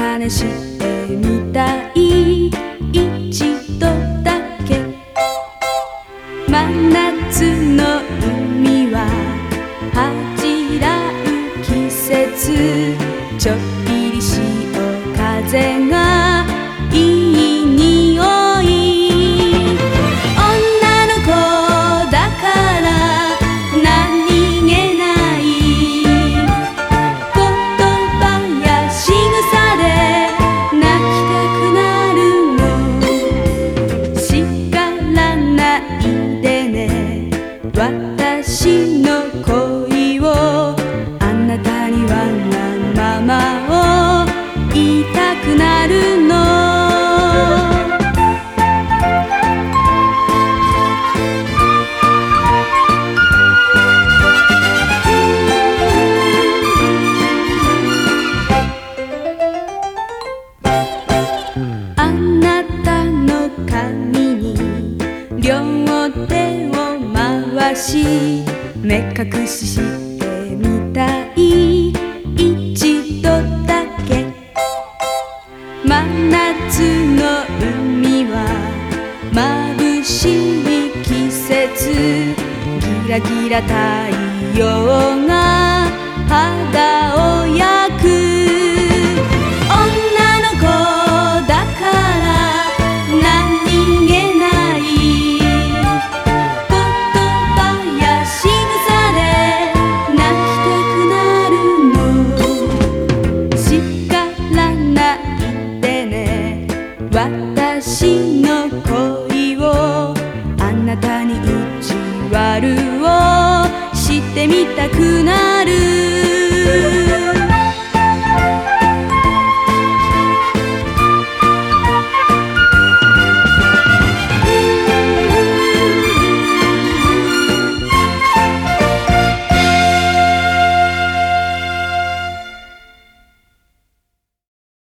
試してみたい。一度だけ。真夏の海は恥じらう季節。ちょっぴり潮風がくなるの。あなたの髪に両手を回し目隠しして真夏の海は眩しい季節。ギラギラ太陽がなたに意地悪をしてみたくない。